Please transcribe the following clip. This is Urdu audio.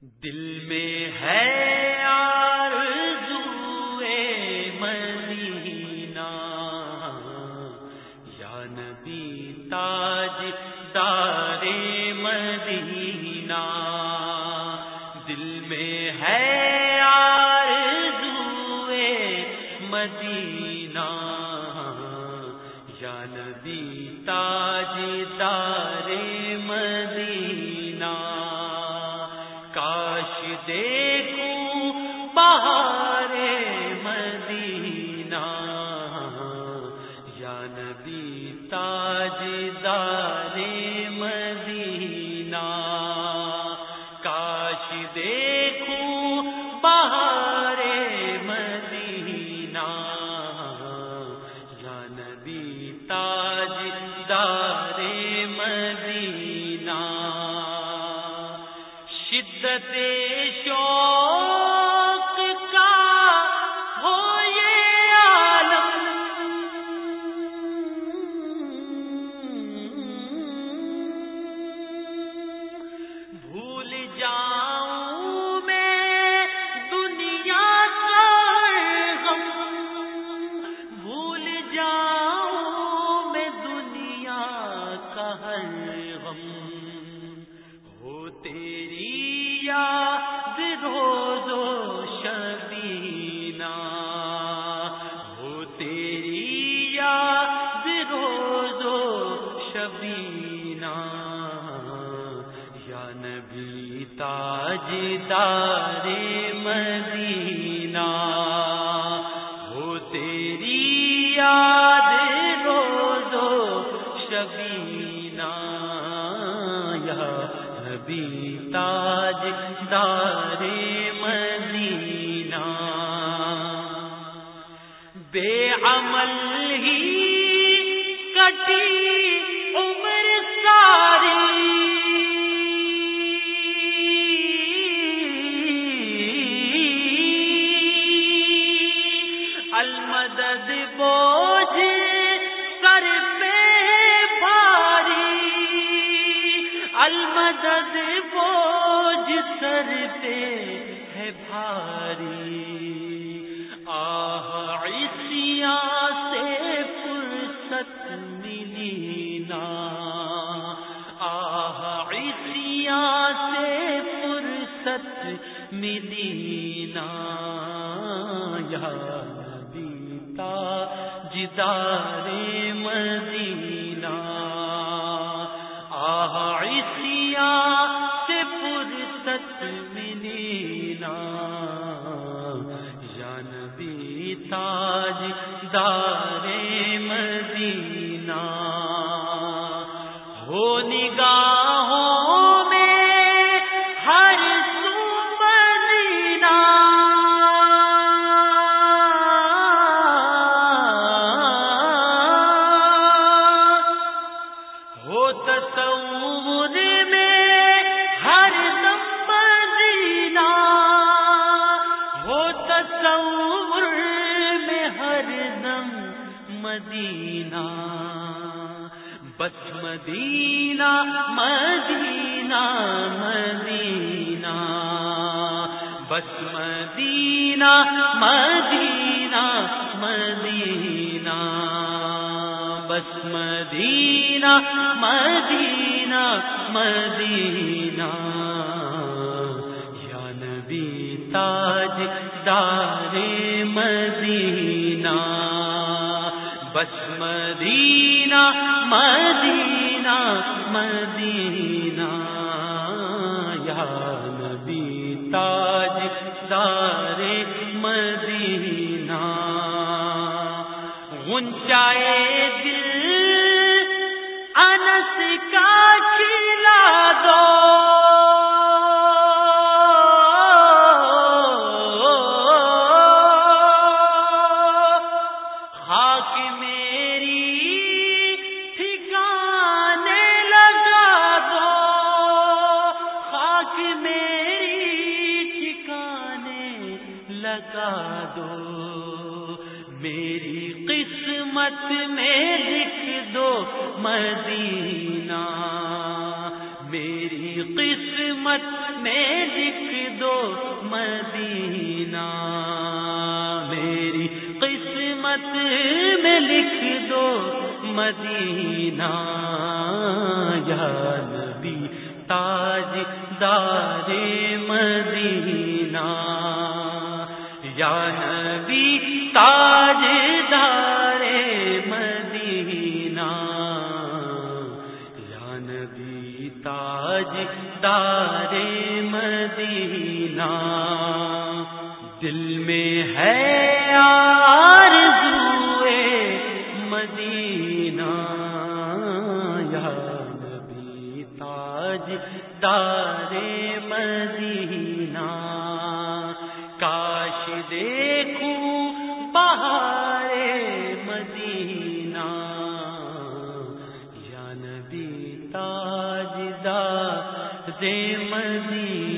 دل میں ہے آرزو مدینہ۔ یا نبی تاج دار مدینہ۔ دل میں ہے آرزو مدینہ۔ یا نبی تاج دار مدینہ۔ مدینہ۔ یا نبی تاج دار مدینہ۔ کاش دیکھوں بہار مدینہ۔ یا نبی تاج دار مدینہ۔ شدت تاج مدینہ ہو تیری یاد روزو شبینہ۔ یا نبی تاج دار مدینہ۔ بے عمل المدد بوجھ سر پہ بھاری۔ المدد بوجھ سر پہ ہے بھاری۔ آہ عیسیاں سے فرصت ملی نا۔ آہ عیسیاں سے فرصت ملی نا۔ یا نبی تاجدار مدینہ۔ آہ سے فرصت ملی نا یا نبی تاج دار مدینہ، بس مدینہ مدینہ مدینہ، بس مدینہ مدینہ مدینہ، بس مدینہ مدینہ مدینہ۔ یا نبی تاج دار مدینہ۔ بس مدینہ مدینہ مدینہ۔ یا نبی تاج سارے مدینہ۔ اونچائے دل انس لگا دو میری قسمت میں لکھ دو مدینہ۔ میری قسمت میں لکھ دو مدینہ۔ میری قسمت میں لکھ دو مدینہ۔ یا نبی، تاج دار مدینہ۔ جانبی تاج دار مدینہ۔ جانبی تاج دار مدینہ۔ دل میں ہے مدینہ۔ یا مدینہ۔ مدی